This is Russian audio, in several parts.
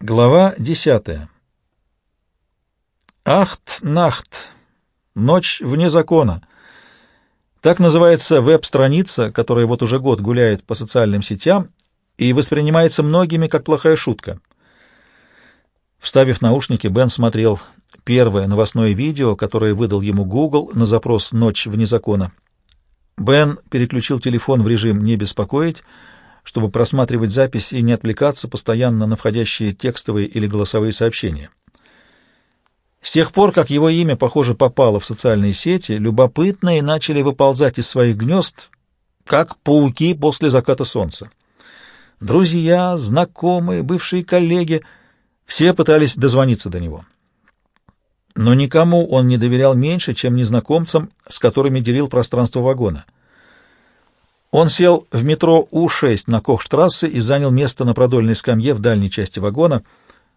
Глава десятая. Ахт-нахт. Ночь вне закона. Так называется веб-страница, которая вот уже год гуляет по социальным сетям и воспринимается многими как плохая шутка. Вставив наушники, Бен смотрел первое новостное видео, которое выдал ему Google на запрос «Ночь вне закона». Бен переключил телефон в режим «Не беспокоить», чтобы просматривать запись и не отвлекаться постоянно на входящие текстовые или голосовые сообщения. С тех пор, как его имя, похоже, попало в социальные сети, любопытные начали выползать из своих гнезд, как пауки после заката солнца. Друзья, знакомые, бывшие коллеги — все пытались дозвониться до него. Но никому он не доверял меньше, чем незнакомцам, с которыми делил пространство вагона — он сел в метро У-6 на Кохштрассе и занял место на продольной скамье в дальней части вагона.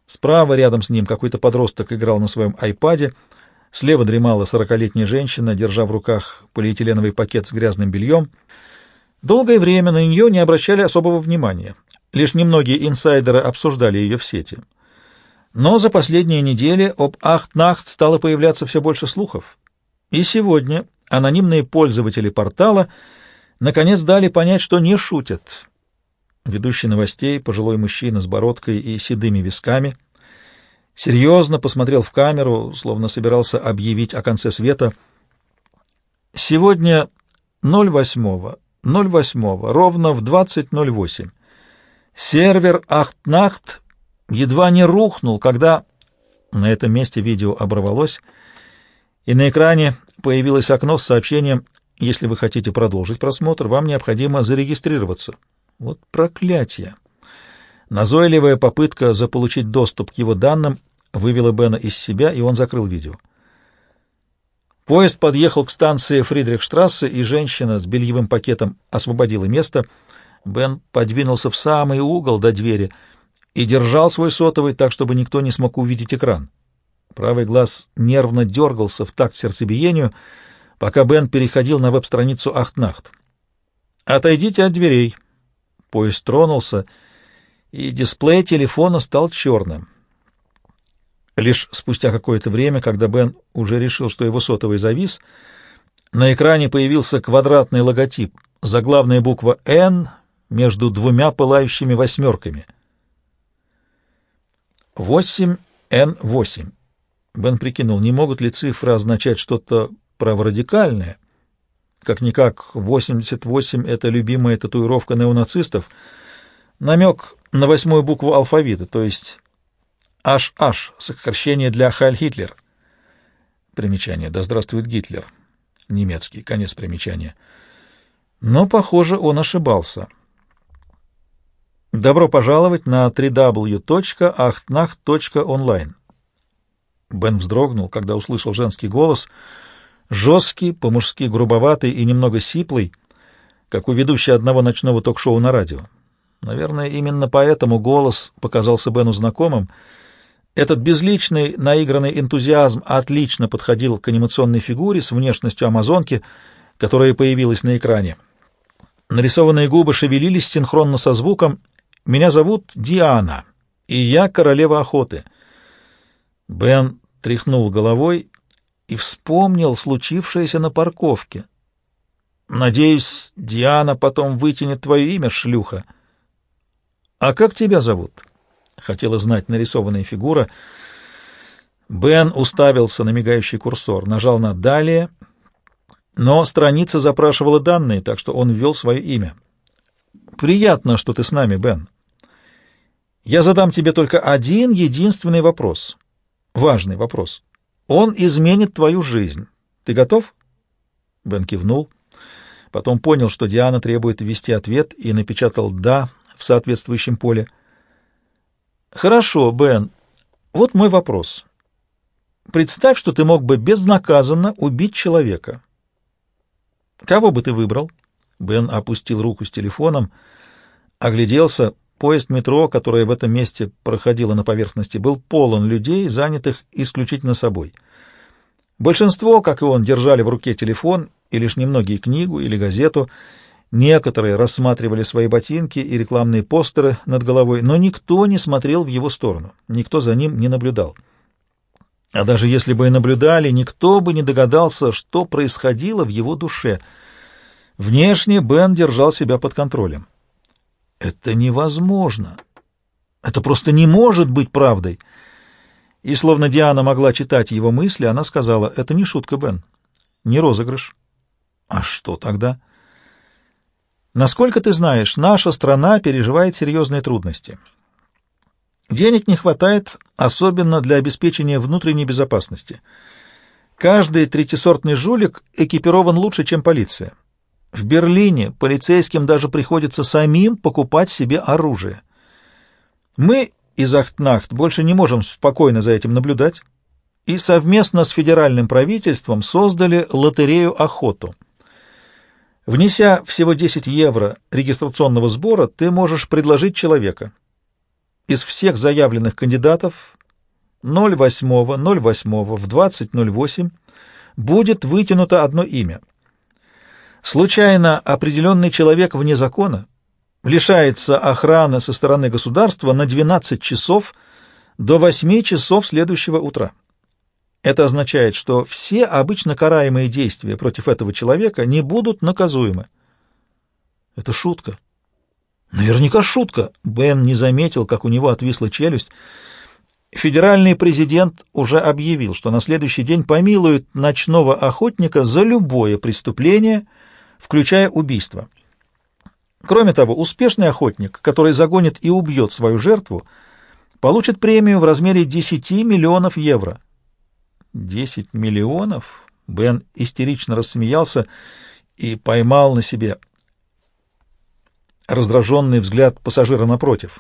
Справа рядом с ним какой-то подросток играл на своем айпаде. Слева дремала сорокалетняя женщина, держа в руках полиэтиленовый пакет с грязным бельем. Долгое время на нее не обращали особого внимания. Лишь немногие инсайдеры обсуждали ее в сети. Но за последние недели об Ахтнахт стало появляться все больше слухов. И сегодня анонимные пользователи портала — наконец дали понять, что не шутят. Ведущий новостей, пожилой мужчина с бородкой и седыми висками, серьезно посмотрел в камеру, словно собирался объявить о конце света. Сегодня 08 08 ровно в 20.08. Сервер Ахтнахт едва не рухнул, когда... На этом месте видео оборвалось, и на экране появилось окно с сообщением если вы хотите продолжить просмотр, вам необходимо зарегистрироваться. Вот проклятие! Назойливая попытка заполучить доступ к его данным вывела Бена из себя, и он закрыл видео. Поезд подъехал к станции Фридрихштрассе, и женщина с бельевым пакетом освободила место. Бен подвинулся в самый угол до двери и держал свой сотовый так, чтобы никто не смог увидеть экран. Правый глаз нервно дергался в такт сердцебиению — пока Бен переходил на веб-страницу Ахтнахт. «Отойдите от дверей». Поезд тронулся, и дисплей телефона стал черным. Лишь спустя какое-то время, когда Бен уже решил, что его сотовый завис, на экране появился квадратный логотип, заглавная буква «Н» между двумя пылающими восьмерками. 8Н8. Бен прикинул, не могут ли цифры означать что-то праворадикальное. Как-никак 88 — это любимая татуировка неонацистов, намек на восьмую букву алфавита, то есть HH, сокращение для Хайль Хитлер. Примечание. Да здравствует Гитлер. Немецкий. Конец примечания. Но, похоже, он ошибался. Добро пожаловать на www.achtnacht.online. Бен вздрогнул, когда услышал женский голос — Жесткий, по-мужски грубоватый и немного сиплый, как у ведущей одного ночного ток-шоу на радио. Наверное, именно поэтому голос показался Бену знакомым. Этот безличный, наигранный энтузиазм отлично подходил к анимационной фигуре с внешностью амазонки, которая появилась на экране. Нарисованные губы шевелились синхронно со звуком «Меня зовут Диана, и я королева охоты». Бен тряхнул головой и вспомнил случившееся на парковке. «Надеюсь, Диана потом вытянет твое имя, шлюха». «А как тебя зовут?» — хотела знать нарисованная фигура. Бен уставился на мигающий курсор, нажал на «Далее», но страница запрашивала данные, так что он ввел свое имя. «Приятно, что ты с нами, Бен. Я задам тебе только один единственный вопрос. Важный вопрос. Он изменит твою жизнь. Ты готов? Бен кивнул. Потом понял, что Диана требует ввести ответ, и напечатал «да» в соответствующем поле. «Хорошо, Бен. Вот мой вопрос. Представь, что ты мог бы безнаказанно убить человека. Кого бы ты выбрал?» Бен опустил руку с телефоном, огляделся. Поезд метро, которое в этом месте проходило на поверхности, был полон людей, занятых исключительно собой. Большинство, как и он, держали в руке телефон и лишь немногие книгу или газету. Некоторые рассматривали свои ботинки и рекламные постеры над головой, но никто не смотрел в его сторону, никто за ним не наблюдал. А даже если бы и наблюдали, никто бы не догадался, что происходило в его душе. Внешне Бен держал себя под контролем. Это невозможно. Это просто не может быть правдой. И словно Диана могла читать его мысли, она сказала, это не шутка, Бен, не розыгрыш. А что тогда? — Насколько ты знаешь, наша страна переживает серьезные трудности. Денег не хватает, особенно для обеспечения внутренней безопасности. Каждый третисортный жулик экипирован лучше, чем полиция. В Берлине полицейским даже приходится самим покупать себе оружие. Мы из Ахтнахт больше не можем спокойно за этим наблюдать и совместно с федеральным правительством создали лотерею «Охоту». Внеся всего 10 евро регистрационного сбора, ты можешь предложить человека. Из всех заявленных кандидатов 08, 08 в 20.08 будет вытянуто одно имя. Случайно определенный человек вне закона лишается охраны со стороны государства на 12 часов до 8 часов следующего утра. Это означает, что все обычно караемые действия против этого человека не будут наказуемы. Это шутка. Наверняка шутка. Бен не заметил, как у него отвисла челюсть. Федеральный президент уже объявил, что на следующий день помилует ночного охотника за любое преступление, включая убийство. Кроме того, успешный охотник, который загонит и убьет свою жертву, получит премию в размере 10 миллионов евро. Десять миллионов? Бен истерично рассмеялся и поймал на себе раздраженный взгляд пассажира напротив.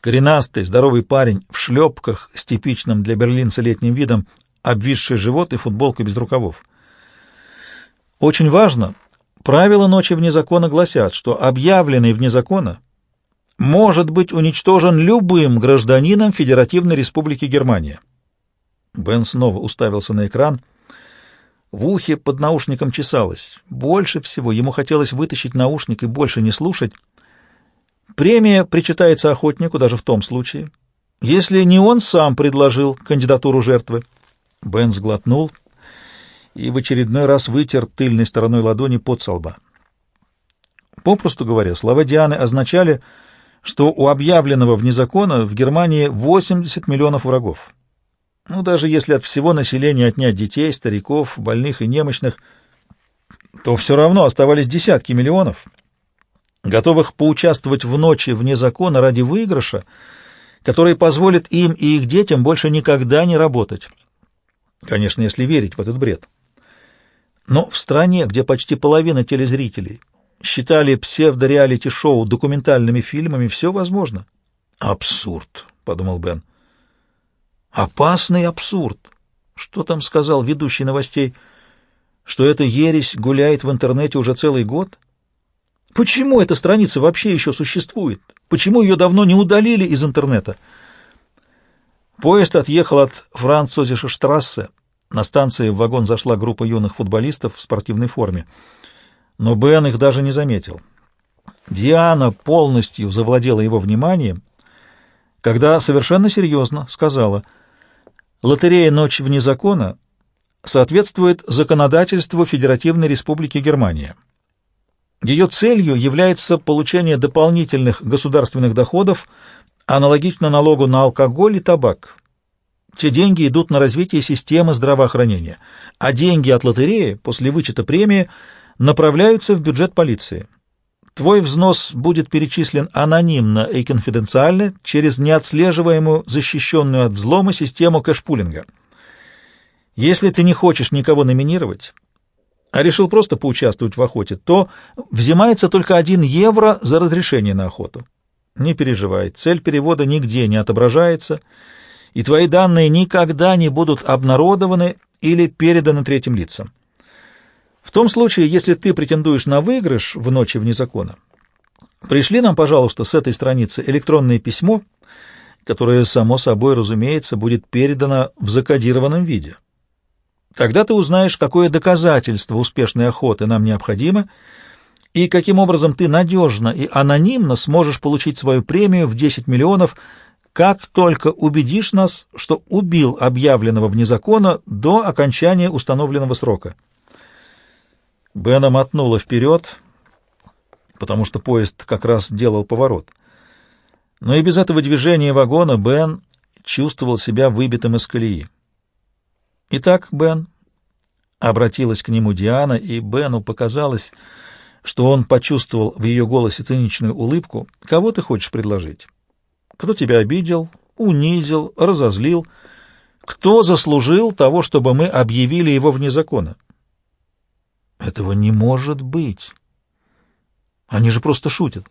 Коренастый, здоровый парень в шлепках с типичным для берлинца летним видом, обвисший живот и футболка без рукавов. Очень важно, правила ночи вне закона гласят, что объявленный вне закона может быть уничтожен любым гражданином Федеративной Республики Германия. Бен снова уставился на экран. В ухе под наушником чесалось. Больше всего ему хотелось вытащить наушник и больше не слушать. Премия причитается охотнику даже в том случае, если не он сам предложил кандидатуру жертвы. Бен сглотнул и в очередной раз вытер тыльной стороной ладони под солба. Попросту говоря, слова Дианы означали, что у объявленного вне закона в Германии 80 миллионов врагов. Ну, даже если от всего населения отнять детей, стариков, больных и немощных, то все равно оставались десятки миллионов, готовых поучаствовать в ночи вне закона ради выигрыша, который позволит им и их детям больше никогда не работать. Конечно, если верить в этот бред. Но в стране, где почти половина телезрителей считали псевдореалити-шоу документальными фильмами, все возможно. «Абсурд», — подумал Бен. Опасный абсурд. Что там сказал ведущий новостей? Что эта ересь гуляет в интернете уже целый год? Почему эта страница вообще еще существует? Почему ее давно не удалили из интернета? Поезд отъехал от Французиша Штрассе. На станции в вагон зашла группа юных футболистов в спортивной форме. Но Бен их даже не заметил. Диана полностью завладела его вниманием, когда совершенно серьезно сказала — Лотерея «Ночь вне закона» соответствует законодательству Федеративной Республики Германия. Ее целью является получение дополнительных государственных доходов, аналогично налогу на алкоголь и табак. Те деньги идут на развитие системы здравоохранения, а деньги от лотереи после вычета премии направляются в бюджет полиции. Твой взнос будет перечислен анонимно и конфиденциально через неотслеживаемую, защищенную от взлома систему кэшпулинга. Если ты не хочешь никого номинировать, а решил просто поучаствовать в охоте, то взимается только один евро за разрешение на охоту. Не переживай, цель перевода нигде не отображается, и твои данные никогда не будут обнародованы или переданы третьим лицам. В том случае, если ты претендуешь на выигрыш в ночи вне закона, пришли нам, пожалуйста, с этой страницы электронное письмо, которое, само собой, разумеется, будет передано в закодированном виде. Тогда ты узнаешь, какое доказательство успешной охоты нам необходимо, и каким образом ты надежно и анонимно сможешь получить свою премию в 10 миллионов, как только убедишь нас, что убил объявленного вне закона до окончания установленного срока. Бена мотнула вперед, потому что поезд как раз делал поворот. Но и без этого движения вагона Бен чувствовал себя выбитым из колеи. «Итак, Бен», — обратилась к нему Диана, и Бену показалось, что он почувствовал в ее голосе циничную улыбку. «Кого ты хочешь предложить? Кто тебя обидел, унизил, разозлил? Кто заслужил того, чтобы мы объявили его вне закона?» «Этого не может быть. Они же просто шутят.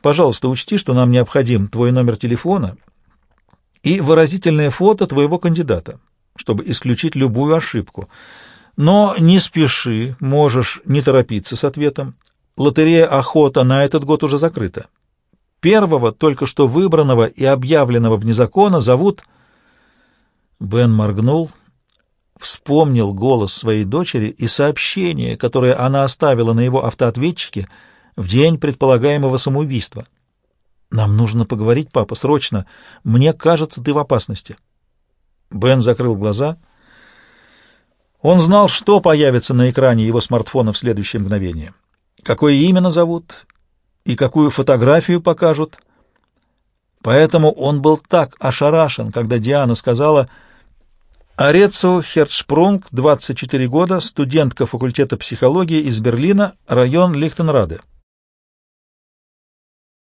Пожалуйста, учти, что нам необходим твой номер телефона и выразительное фото твоего кандидата, чтобы исключить любую ошибку». Но не спеши, можешь не торопиться с ответом. Лотерея «Охота» на этот год уже закрыта. Первого, только что выбранного и объявленного вне закона, зовут... Бен моргнул, вспомнил голос своей дочери и сообщение, которое она оставила на его автоответчике в день предполагаемого самоубийства. «Нам нужно поговорить, папа, срочно. Мне кажется, ты в опасности». Бен закрыл глаза он знал, что появится на экране его смартфона в следующее мгновение, какое именно зовут и какую фотографию покажут. Поэтому он был так ошарашен, когда Диана сказала «Арецу Херцшпрунг, 24 года, студентка факультета психологии из Берлина, район Лихтенраде».